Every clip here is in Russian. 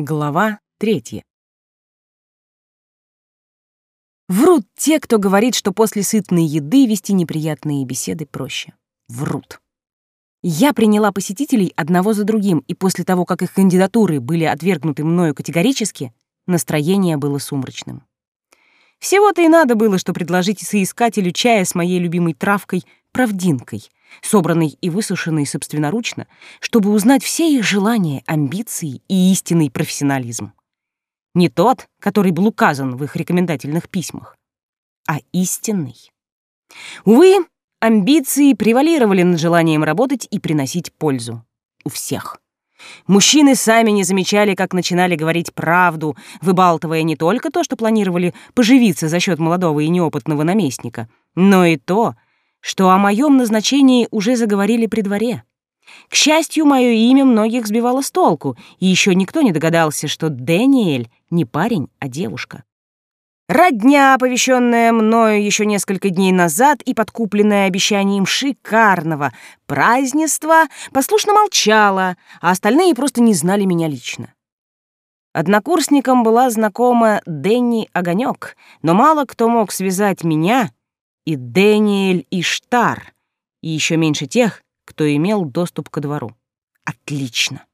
Глава третья. Врут те, кто говорит, что после сытной еды вести неприятные беседы проще. Врут. Я приняла посетителей одного за другим, и после того, как их кандидатуры были отвергнуты мною категорически, настроение было сумрачным. Всего-то и надо было, что предложить соискателю чая с моей любимой травкой — правдинкой, собранной и высушенной собственноручно, чтобы узнать все их желания, амбиции и истинный профессионализм. Не тот, который был указан в их рекомендательных письмах, а истинный. Увы, амбиции превалировали над желанием работать и приносить пользу. У всех. Мужчины сами не замечали, как начинали говорить правду, выбалтывая не только то, что планировали поживиться за счет молодого и неопытного наместника, но и то, что о моем назначении уже заговорили при дворе. К счастью, мое имя многих сбивало с толку, и еще никто не догадался, что Дэниэль не парень, а девушка. Родня, оповещенная мною еще несколько дней назад и подкупленная обещанием шикарного празднества, послушно молчала, а остальные просто не знали меня лично. Однокурсникам была знакома Дэнни Огонек, но мало кто мог связать меня и Дэниэль Иштар, и еще меньше тех, кто имел доступ ко двору. Отлично.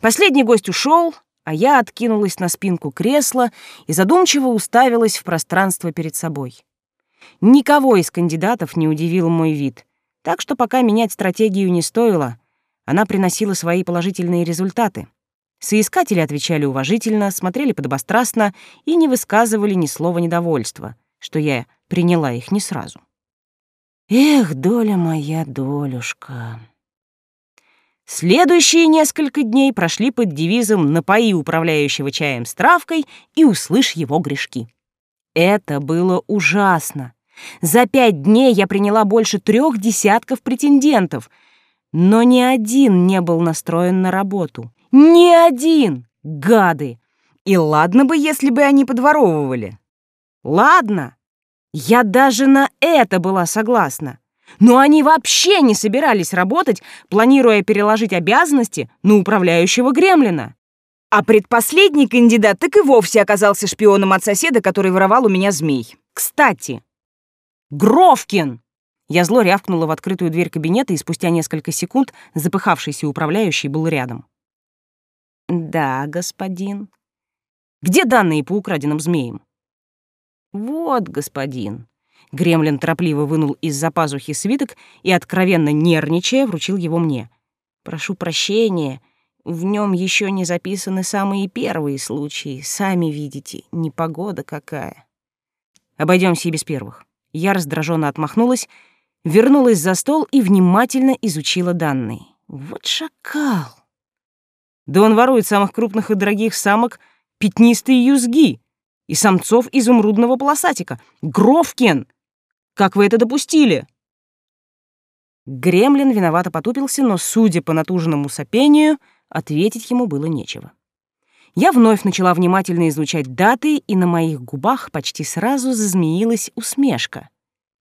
Последний гость ушел, а я откинулась на спинку кресла и задумчиво уставилась в пространство перед собой. Никого из кандидатов не удивил мой вид, так что пока менять стратегию не стоило, она приносила свои положительные результаты. Соискатели отвечали уважительно, смотрели подобострастно и не высказывали ни слова недовольства, что я приняла их не сразу. Эх, доля моя, долюшка. Следующие несколько дней прошли под девизом «Напои управляющего чаем с травкой и услышь его грешки». Это было ужасно. За пять дней я приняла больше трех десятков претендентов, но ни один не был настроен на работу. Ни один! Гады! И ладно бы, если бы они подворовывали. Ладно, я даже на это была согласна. Но они вообще не собирались работать, планируя переложить обязанности на управляющего гремлина. А предпоследний кандидат так и вовсе оказался шпионом от соседа, который воровал у меня змей. Кстати, Гровкин! Я зло рявкнула в открытую дверь кабинета, и спустя несколько секунд запыхавшийся управляющий был рядом. «Да, господин». «Где данные по украденным змеям?» «Вот, господин». Гремлин торопливо вынул из-за пазухи свиток и, откровенно нервничая, вручил его мне. «Прошу прощения, в нем еще не записаны самые первые случаи. Сами видите, непогода какая». Обойдемся и без первых. Я раздраженно отмахнулась, вернулась за стол и внимательно изучила данные. Вот шакал. Да он ворует самых крупных и дорогих самок пятнистые юзги и самцов изумрудного полосатика. Гровкин! Как вы это допустили?» Гремлин виновато потупился, но, судя по натужному сопению, ответить ему было нечего. Я вновь начала внимательно изучать даты, и на моих губах почти сразу зазмеилась усмешка.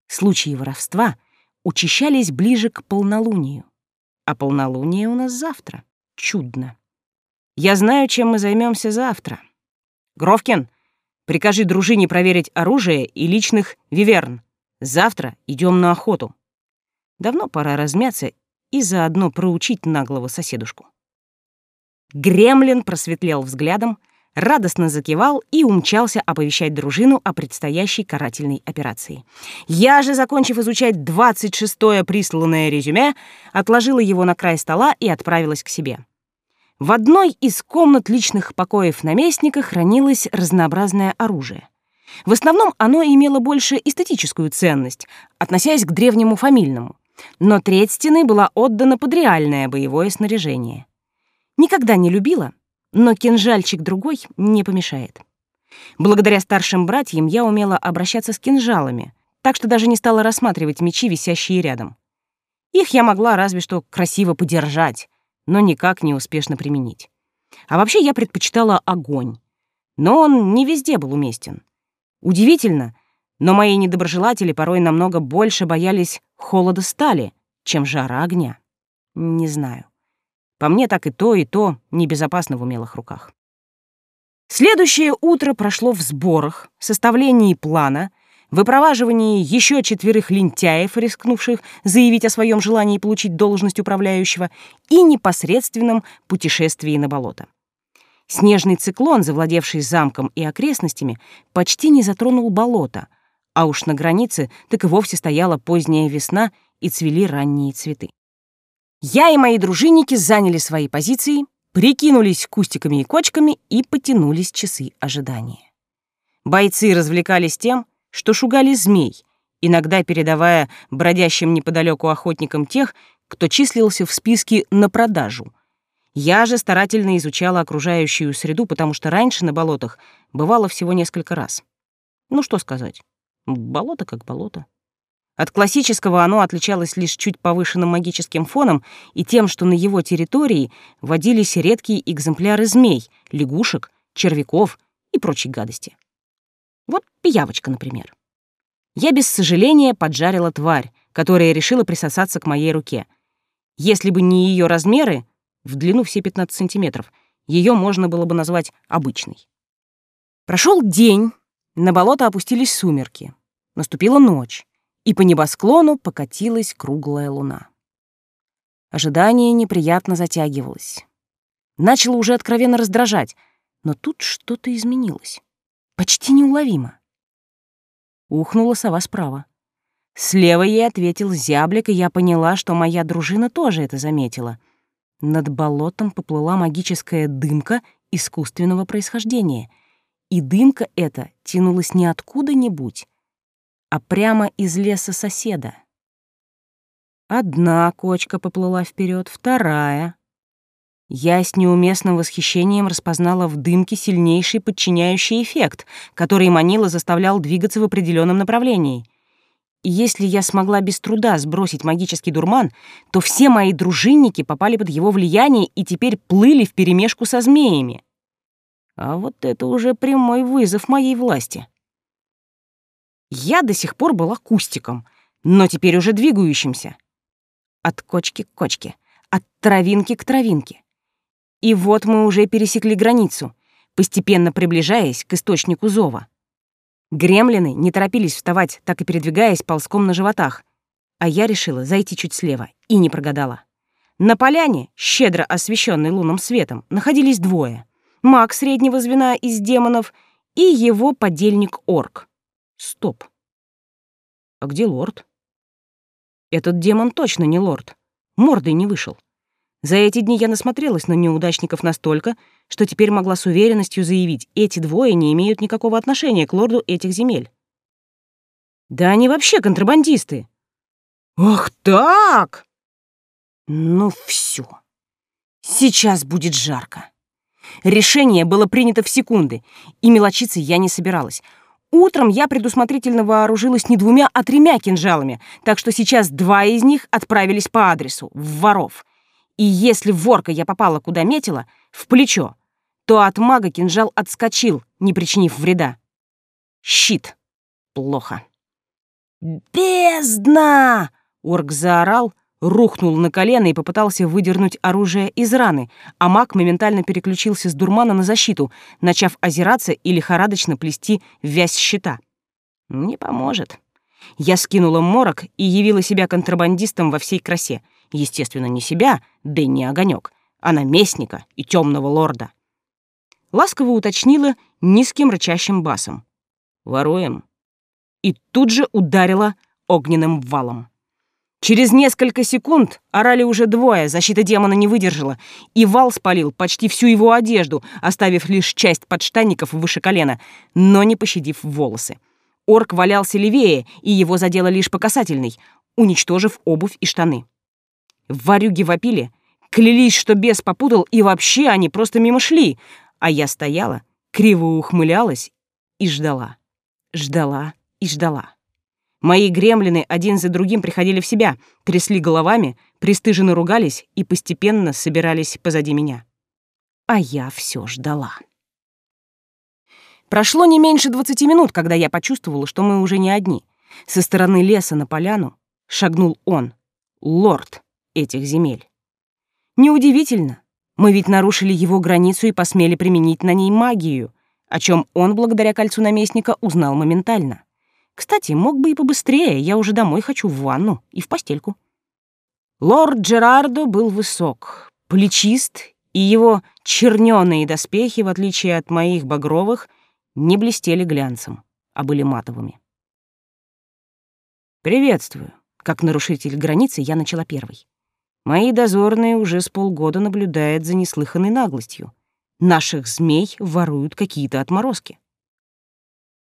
Случаи воровства учащались ближе к полнолунию. А полнолуние у нас завтра. Чудно. Я знаю, чем мы займемся завтра. Гровкин, прикажи дружине проверить оружие и личных виверн. Завтра идем на охоту. Давно пора размяться и заодно проучить наглого соседушку. Гремлин просветлел взглядом, радостно закивал и умчался оповещать дружину о предстоящей карательной операции. Я же, закончив изучать 26-е присланное резюме, отложила его на край стола и отправилась к себе. В одной из комнат личных покоев наместника хранилось разнообразное оружие. В основном оно имело больше эстетическую ценность, относясь к древнему фамильному, но треть стены была отдана под реальное боевое снаряжение. Никогда не любила, но кинжальчик другой не помешает. Благодаря старшим братьям я умела обращаться с кинжалами, так что даже не стала рассматривать мечи, висящие рядом. Их я могла разве что красиво подержать, но никак не успешно применить. А вообще я предпочитала огонь, но он не везде был уместен. Удивительно, но мои недоброжелатели порой намного больше боялись холода стали, чем жара огня. Не знаю. По мне так и то, и то небезопасно в умелых руках. Следующее утро прошло в сборах, составлении плана, выпроваживании еще четверых лентяев, рискнувших заявить о своем желании получить должность управляющего, и непосредственном путешествии на болото. Снежный циклон, завладевший замком и окрестностями, почти не затронул болото, а уж на границе так и вовсе стояла поздняя весна и цвели ранние цветы. Я и мои дружинники заняли свои позиции, прикинулись кустиками и кочками и потянулись часы ожидания. Бойцы развлекались тем, что шугали змей, иногда передавая бродящим неподалеку охотникам тех, кто числился в списке на продажу — я же старательно изучала окружающую среду, потому что раньше на болотах бывало всего несколько раз. Ну что сказать, болото как болото. От классического оно отличалось лишь чуть повышенным магическим фоном и тем, что на его территории водились редкие экземпляры змей, лягушек, червяков и прочей гадости. Вот пиявочка, например. Я без сожаления поджарила тварь, которая решила присосаться к моей руке. Если бы не ее размеры, в длину все 15 сантиметров. Ее можно было бы назвать обычной. Прошел день, на болото опустились сумерки. Наступила ночь, и по небосклону покатилась круглая луна. Ожидание неприятно затягивалось. Начало уже откровенно раздражать, но тут что-то изменилось. Почти неуловимо. Ухнула сова справа. Слева ей ответил зяблик, и я поняла, что моя дружина тоже это заметила — над болотом поплыла магическая дымка искусственного происхождения, и дымка эта тянулась не откуда-нибудь, а прямо из леса соседа. Одна кочка поплыла вперед, вторая. Я с неуместным восхищением распознала в дымке сильнейший подчиняющий эффект, который манила заставлял двигаться в определенном направлении — и если я смогла без труда сбросить магический дурман, то все мои дружинники попали под его влияние и теперь плыли вперемешку со змеями. А вот это уже прямой вызов моей власти. Я до сих пор была кустиком, но теперь уже двигающимся. От кочки к кочке, от травинки к травинке. И вот мы уже пересекли границу, постепенно приближаясь к источнику зова. Гремлины не торопились вставать, так и передвигаясь ползком на животах. А я решила зайти чуть слева и не прогадала. На поляне, щедро освещенной лунным светом, находились двое. Маг среднего звена из демонов и его подельник-орк. Стоп. А где лорд? Этот демон точно не лорд. Мордой не вышел. За эти дни я насмотрелась на неудачников настолько, что теперь могла с уверенностью заявить, эти двое не имеют никакого отношения к лорду этих земель. Да они вообще контрабандисты. Ах так! Ну все. Сейчас будет жарко. Решение было принято в секунды, и мелочиться я не собиралась. Утром я предусмотрительно вооружилась не двумя, а тремя кинжалами, так что сейчас два из них отправились по адресу, в воров — и если ворка я попала куда метила, в плечо, то от мага кинжал отскочил, не причинив вреда. Щит. Плохо. «Бездна!» — орк заорал, рухнул на колено и попытался выдернуть оружие из раны, а маг моментально переключился с дурмана на защиту, начав озираться и лихорадочно плести вязь щита. «Не поможет». Я скинула морок и явила себя контрабандистом во всей красе — Естественно, не себя, да и не огонек, а наместника и темного лорда. Ласково уточнила низким рычащим басом. «Воруем». И тут же ударила огненным валом. Через несколько секунд орали уже двое, защита демона не выдержала, и вал спалил почти всю его одежду, оставив лишь часть подштанников выше колена, но не пощадив волосы. Орк валялся левее, и его задело лишь по касательной, уничтожив обувь и штаны. Варюги вопили, клялись, что бес попутал, и вообще они просто мимо шли, а я стояла, криво ухмылялась и ждала, ждала и ждала. Мои гремлины один за другим приходили в себя, трясли головами, пристыженно ругались и постепенно собирались позади меня. А я все ждала. Прошло не меньше двадцати минут, когда я почувствовала, что мы уже не одни. Со стороны леса на поляну шагнул он, лорд этих земель. Неудивительно, мы ведь нарушили его границу и посмели применить на ней магию. о чем он, благодаря кольцу наместника, узнал моментально. Кстати, мог бы и побыстрее, я уже домой хочу в ванну и в постельку. Лорд Джерардо был высок, плечист, и его чернёные доспехи, в отличие от моих багровых, не блестели глянцем, а были матовыми. «Приветствую», как нарушитель границы я начала первой. Мои дозорные уже с полгода наблюдают за неслыханной наглостью. Наших змей воруют какие-то отморозки.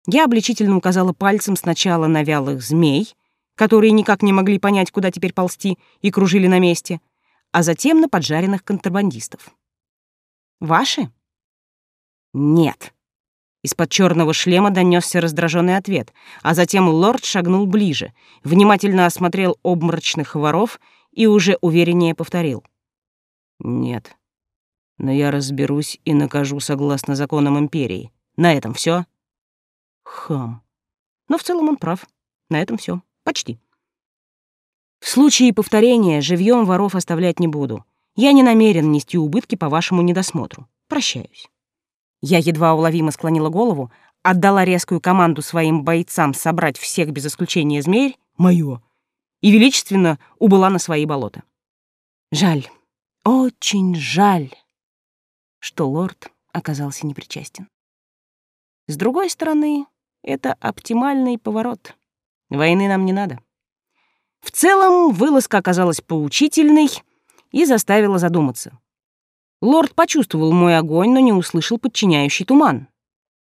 Я обличительно указала пальцем сначала на вялых змей, которые никак не могли понять, куда теперь ползти, и кружили на месте, а затем на поджаренных контрабандистов. «Ваши?» «Нет», из-под черного шлема донесся раздраженный ответ, а затем лорд шагнул ближе, внимательно осмотрел обморочных воров и уже увереннее повторил. «Нет. Но я разберусь и накажу согласно законам Империи. На этом все. Хам. Но в целом он прав. На этом все. Почти. В случае повторения живьем воров оставлять не буду. Я не намерен нести убытки по вашему недосмотру. Прощаюсь. Я едва уловимо склонила голову, отдала резкую команду своим бойцам собрать всех без исключения змей, моё, и величественно убыла на свои болота. Жаль, очень жаль, что лорд оказался непричастен. С другой стороны, это оптимальный поворот. Войны нам не надо. В целом, вылазка оказалась поучительной и заставила задуматься. Лорд почувствовал мой огонь, но не услышал подчиняющий туман.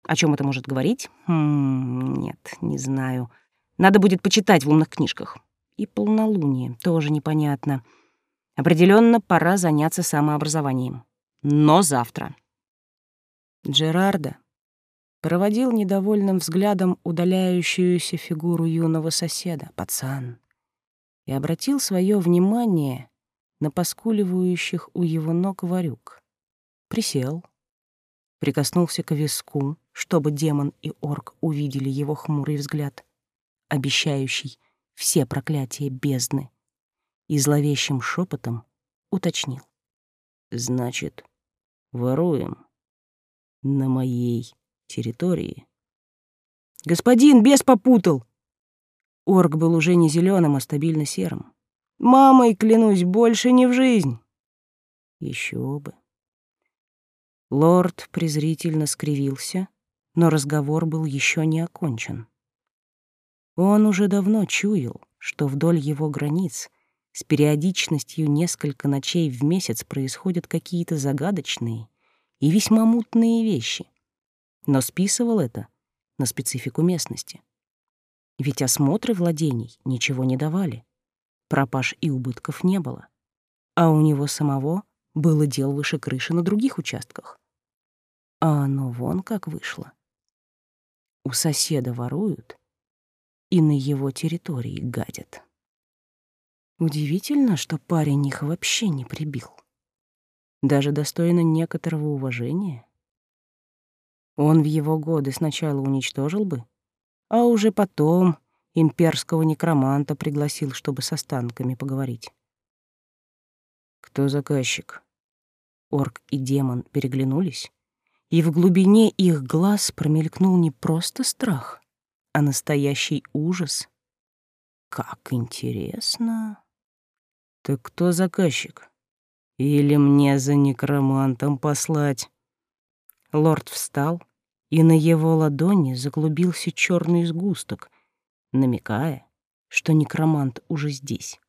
О чем это может говорить? Хм, нет, не знаю. Надо будет почитать в умных книжках. И полнолуние тоже непонятно. Определенно пора заняться самообразованием. Но завтра. Джерарда проводил недовольным взглядом удаляющуюся фигуру юного соседа, пацан, и обратил свое внимание на поскуливающих у его ног варюк. Присел, прикоснулся к виску, чтобы демон и орк увидели его хмурый взгляд, обещающий все проклятия бездны, и зловещим шепотом уточнил. «Значит, воруем на моей территории?» «Господин, бес попутал!» Орк был уже не зеленым, а стабильно серым. Мамой, клянусь, больше не в жизнь. Еще бы. Лорд презрительно скривился, но разговор был еще не окончен. Он уже давно чуял, что вдоль его границ с периодичностью несколько ночей в месяц происходят какие-то загадочные и весьма мутные вещи, но списывал это на специфику местности. Ведь осмотры владений ничего не давали пропаж и убытков не было. А у него самого было дел выше крыши на других участках. А оно вон как вышло. У соседа воруют и на его территории гадят. Удивительно, что парень их вообще не прибил. Даже достойно некоторого уважения. Он в его годы сначала уничтожил бы, а уже потом имперского некроманта пригласил, чтобы с останками поговорить. Кто заказчик? Орк и демон переглянулись, и в глубине их глаз промелькнул не просто страх, а настоящий ужас. Как интересно. Так кто заказчик? Или мне за некромантом послать? Лорд встал, и на его ладони заклубился черный сгусток, намекая, что некромант уже здесь.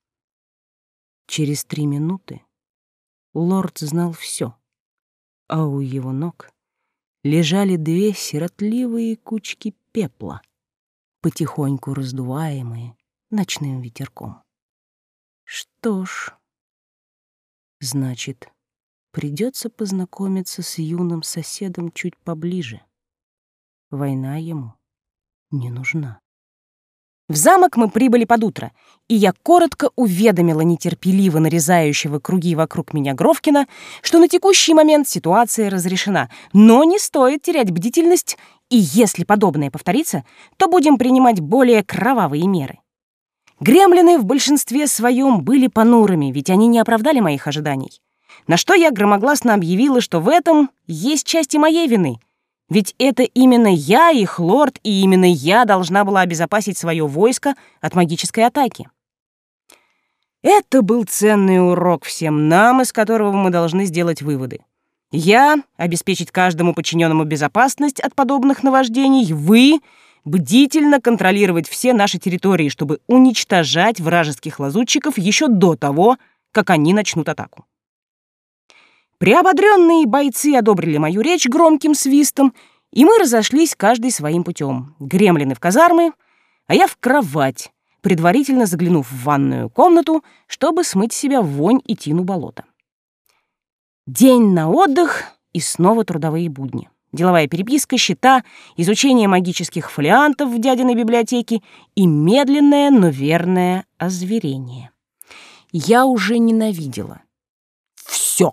Через три минуты лорд знал все, а у его ног лежали две сиротливые кучки пепла, потихоньку раздуваемые ночным ветерком. Что ж, значит, придется познакомиться с юным соседом чуть поближе. Война ему не нужна. В замок мы прибыли под утро, и я коротко уведомила нетерпеливо нарезающего круги вокруг меня Гровкина, что на текущий момент ситуация разрешена, но не стоит терять бдительность, и если подобное повторится, то будем принимать более кровавые меры. Гремлины в большинстве своем были понурыми, ведь они не оправдали моих ожиданий. На что я громогласно объявила, что в этом есть часть и моей вины. Ведь это именно я их лорд, и именно я должна была обезопасить свое войско от магической атаки. Это был ценный урок всем нам, из которого мы должны сделать выводы. Я — обеспечить каждому подчиненному безопасность от подобных наваждений, вы — бдительно контролировать все наши территории, чтобы уничтожать вражеских лазутчиков еще до того, как они начнут атаку. Приободренные бойцы одобрили мою речь громким свистом, и мы разошлись каждый своим путем. Гремлины в казармы, а я в кровать, предварительно заглянув в ванную комнату, чтобы смыть себя вонь и тину болота. День на отдых и снова трудовые будни. Деловая переписка, счета, изучение магических фолиантов в дядиной библиотеке и медленное, но верное озверение. Я уже ненавидела. Все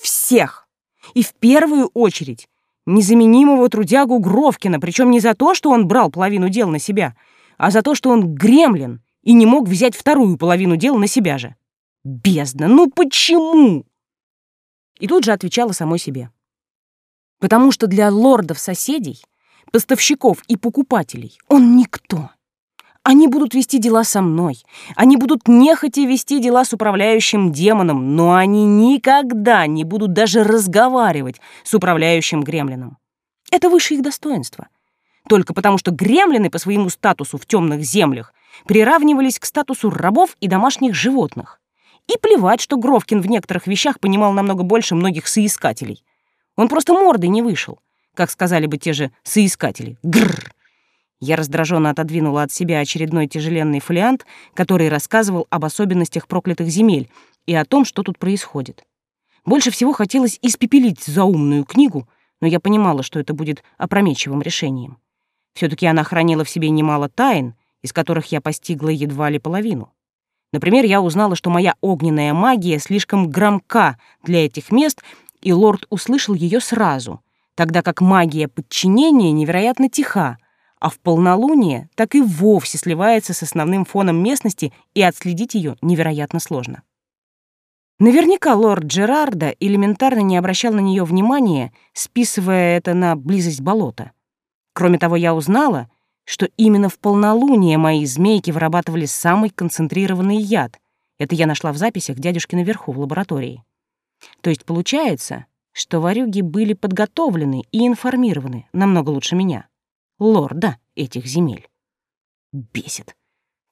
всех. И в первую очередь незаменимого трудягу Гровкина, причем не за то, что он брал половину дел на себя, а за то, что он гремлин и не мог взять вторую половину дел на себя же. Бездна, ну почему? И тут же отвечала самой себе. Потому что для лордов-соседей, поставщиков и покупателей он никто. Они будут вести дела со мной. Они будут нехотя вести дела с управляющим демоном, но они никогда не будут даже разговаривать с управляющим гремлином. Это выше их достоинства. Только потому, что гремлины по своему статусу в темных землях приравнивались к статусу рабов и домашних животных. И плевать, что Гровкин в некоторых вещах понимал намного больше многих соискателей. Он просто мордой не вышел, как сказали бы те же соискатели. Гррр. Я раздраженно отодвинула от себя очередной тяжеленный фолиант, который рассказывал об особенностях проклятых земель и о том, что тут происходит. Больше всего хотелось испепелить заумную книгу, но я понимала, что это будет опрометчивым решением. все таки она хранила в себе немало тайн, из которых я постигла едва ли половину. Например, я узнала, что моя огненная магия слишком громка для этих мест, и лорд услышал ее сразу, тогда как магия подчинения невероятно тиха — а в полнолуние так и вовсе сливается с основным фоном местности, и отследить ее невероятно сложно. Наверняка лорд Джерарда элементарно не обращал на нее внимания, списывая это на близость болота. Кроме того, я узнала, что именно в полнолуние мои змейки вырабатывали самый концентрированный яд. Это я нашла в записях дядюшки наверху в лаборатории. То есть получается, что варюги были подготовлены и информированы намного лучше меня лорда этих земель. Бесит.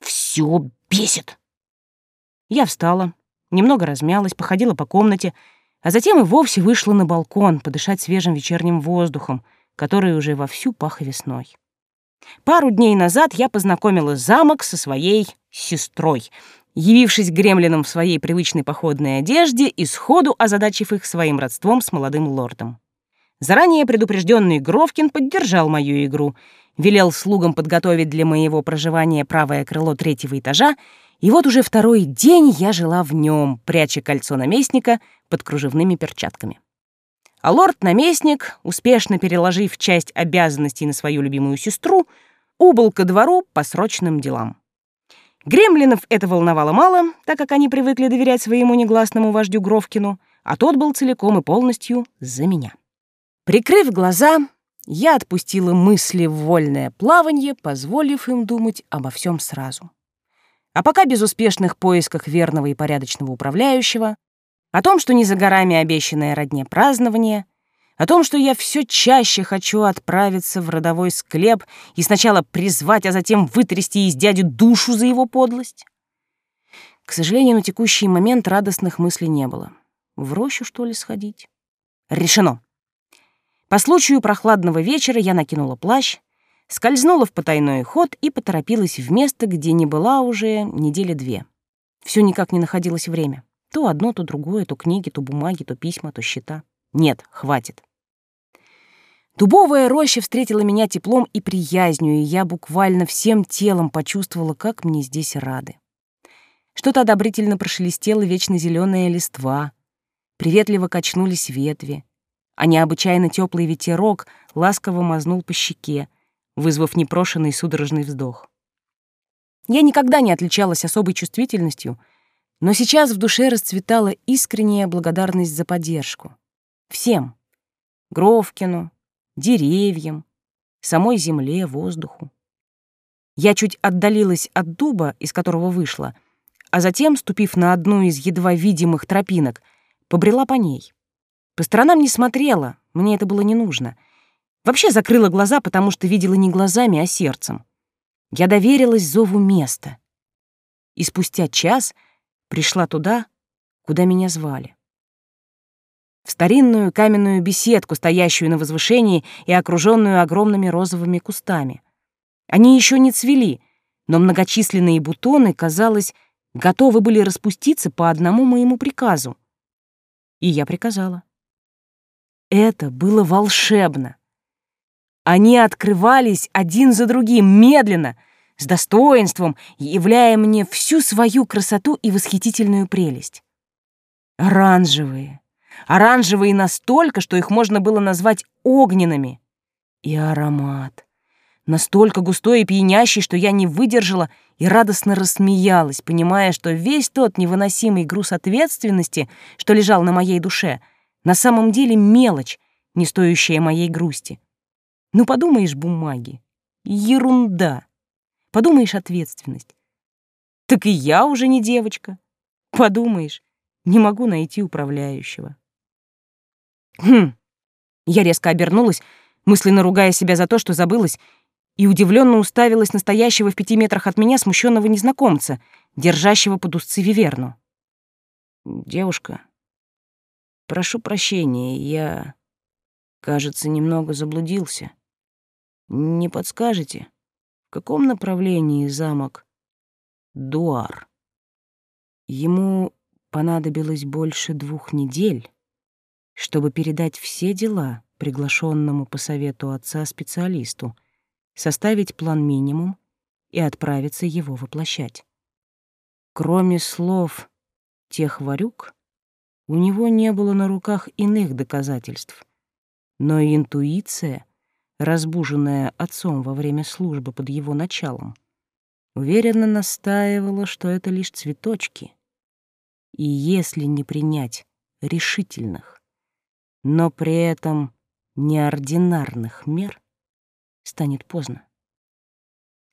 Все бесит. Я встала, немного размялась, походила по комнате, а затем и вовсе вышла на балкон подышать свежим вечерним воздухом, который уже вовсю пах весной. Пару дней назад я познакомила замок со своей сестрой, явившись гремлином в своей привычной походной одежде и сходу озадачив их своим родством с молодым лордом. Заранее предупрежденный Гровкин поддержал мою игру, велел слугам подготовить для моего проживания правое крыло третьего этажа, и вот уже второй день я жила в нем, пряча кольцо наместника под кружевными перчатками. А лорд-наместник, успешно переложив часть обязанностей на свою любимую сестру, убыл ко двору по срочным делам. Гремлинов это волновало мало, так как они привыкли доверять своему негласному вождю Гровкину, а тот был целиком и полностью за меня. Прикрыв глаза, я отпустила мысли в вольное плавание, позволив им думать обо всем сразу. А пока безуспешных поисках верного и порядочного управляющего, о том, что не за горами обещанное родне празднование, о том, что я все чаще хочу отправиться в родовой склеп и сначала призвать, а затем вытрясти из дяди душу за его подлость. К сожалению, на текущий момент радостных мыслей не было. В рощу, что ли, сходить? Решено. По случаю прохладного вечера я накинула плащ, скользнула в потайной ход и поторопилась в место, где не была уже недели две. Все никак не находилось время. То одно, то другое, то книги, то бумаги, то письма, то счета. Нет, хватит. Дубовая роща встретила меня теплом и приязнью, и я буквально всем телом почувствовала, как мне здесь рады. Что-то одобрительно прошелестело вечно зеленая листва, приветливо качнулись ветви, а необычайно теплый ветерок ласково мазнул по щеке, вызвав непрошенный судорожный вздох. Я никогда не отличалась особой чувствительностью, но сейчас в душе расцветала искренняя благодарность за поддержку. Всем. Гровкину, деревьям, самой земле, воздуху. Я чуть отдалилась от дуба, из которого вышла, а затем, ступив на одну из едва видимых тропинок, побрела по ней. По сторонам не смотрела, мне это было не нужно. Вообще закрыла глаза, потому что видела не глазами, а сердцем. Я доверилась зову места. И спустя час пришла туда, куда меня звали в старинную каменную беседку, стоящую на возвышении и окруженную огромными розовыми кустами. Они еще не цвели, но многочисленные бутоны, казалось, готовы были распуститься по одному моему приказу. И я приказала. Это было волшебно. Они открывались один за другим, медленно, с достоинством, являя мне всю свою красоту и восхитительную прелесть. Оранжевые, Оранжевые настолько, что их можно было назвать огненными. И аромат. Настолько густой и пьянящий, что я не выдержала и радостно рассмеялась, понимая, что весь тот невыносимый груз ответственности, что лежал на моей душе, на самом деле мелочь, не стоящая моей грусти. Ну, подумаешь, бумаги. Ерунда. Подумаешь, ответственность. Так и я уже не девочка. Подумаешь, не могу найти управляющего. Хм. Я резко обернулась, мысленно ругая себя за то, что забылась, и удивленно уставилась настоящего в пяти метрах от меня смущенного незнакомца, держащего под узцы Виверну. «Девушка, прошу прощения, я, кажется, немного заблудился. Не подскажете, в каком направлении замок Дуар?» Ему понадобилось больше двух недель, чтобы передать все дела приглашенному по совету отца специалисту, составить план минимум и отправиться его воплощать. Кроме слов тех варюк, у него не было на руках иных доказательств, но интуиция, разбуженная отцом во время службы под его началом, уверенно настаивала, что это лишь цветочки. И если не принять решительных, но при этом неординарных мер станет поздно.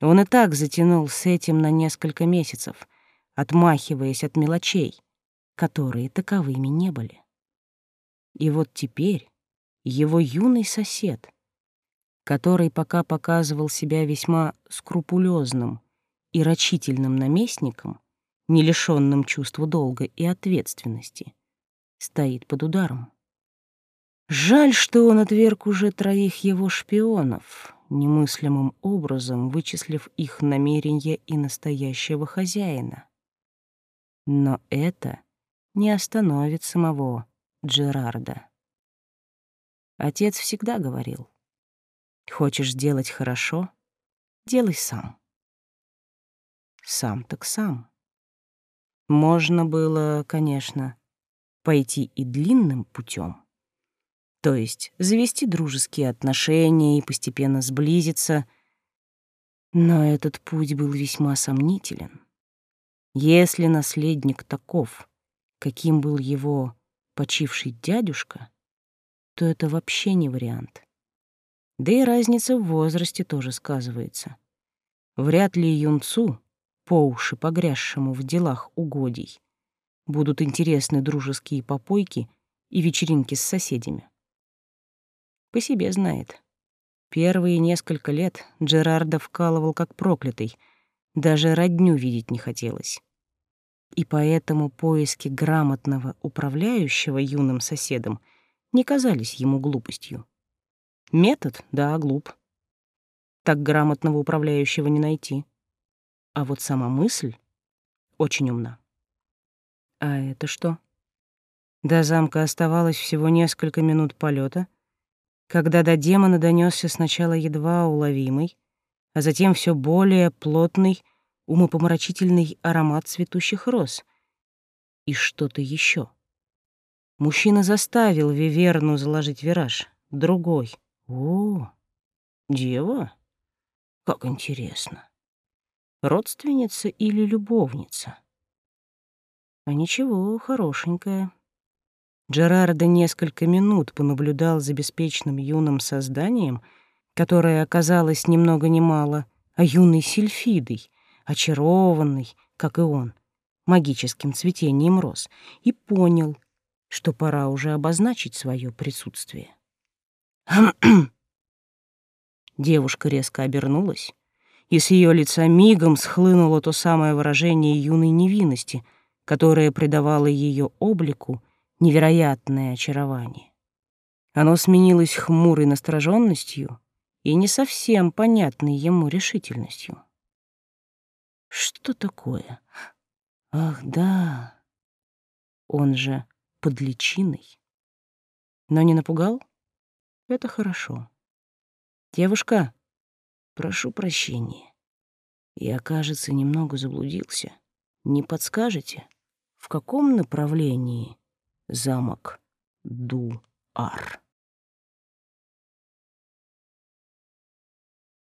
Он и так затянул с этим на несколько месяцев, отмахиваясь от мелочей, которые таковыми не были. И вот теперь его юный сосед, который пока показывал себя весьма скрупулезным и рачительным наместником, не лишенным чувства долга и ответственности, стоит под ударом. Жаль, что он отверг уже троих его шпионов, немыслимым образом вычислив их намерения и настоящего хозяина. Но это не остановит самого Джерарда. Отец всегда говорил, «Хочешь сделать хорошо — делай сам». Сам так сам. Можно было, конечно, пойти и длинным путем то есть завести дружеские отношения и постепенно сблизиться. Но этот путь был весьма сомнителен. Если наследник таков, каким был его почивший дядюшка, то это вообще не вариант. Да и разница в возрасте тоже сказывается. Вряд ли юнцу, по уши погрязшему в делах угодий, будут интересны дружеские попойки и вечеринки с соседями. По себе знает. Первые несколько лет Джерарда вкалывал как проклятый, даже родню видеть не хотелось. И поэтому поиски грамотного управляющего юным соседом не казались ему глупостью. Метод, да, глуп. Так грамотного управляющего не найти. А вот сама мысль очень умна. А это что? До замка оставалось всего несколько минут полета, когда до демона донесся сначала едва уловимый, а затем все более плотный, умопомрачительный аромат цветущих роз. И что-то еще. Мужчина заставил Виверну заложить вираж. Другой. О, дева? Как интересно. Родственница или любовница? А ничего, хорошенькая. Джерардо несколько минут понаблюдал за беспечным юным созданием, которое оказалось ни много ни мало, а юной сильфидой, очарованной, как и он, магическим цветением роз, и понял, что пора уже обозначить свое присутствие. Девушка резко обернулась, и с ее лица мигом схлынуло то самое выражение юной невинности, которое придавало ее облику невероятное очарование. Оно сменилось хмурой настороженностью и не совсем понятной ему решительностью. Что такое? Ах, да, он же под личиной. Но не напугал? Это хорошо. Девушка, прошу прощения. Я, кажется, немного заблудился. Не подскажете, в каком направлении замок Ду-Ар?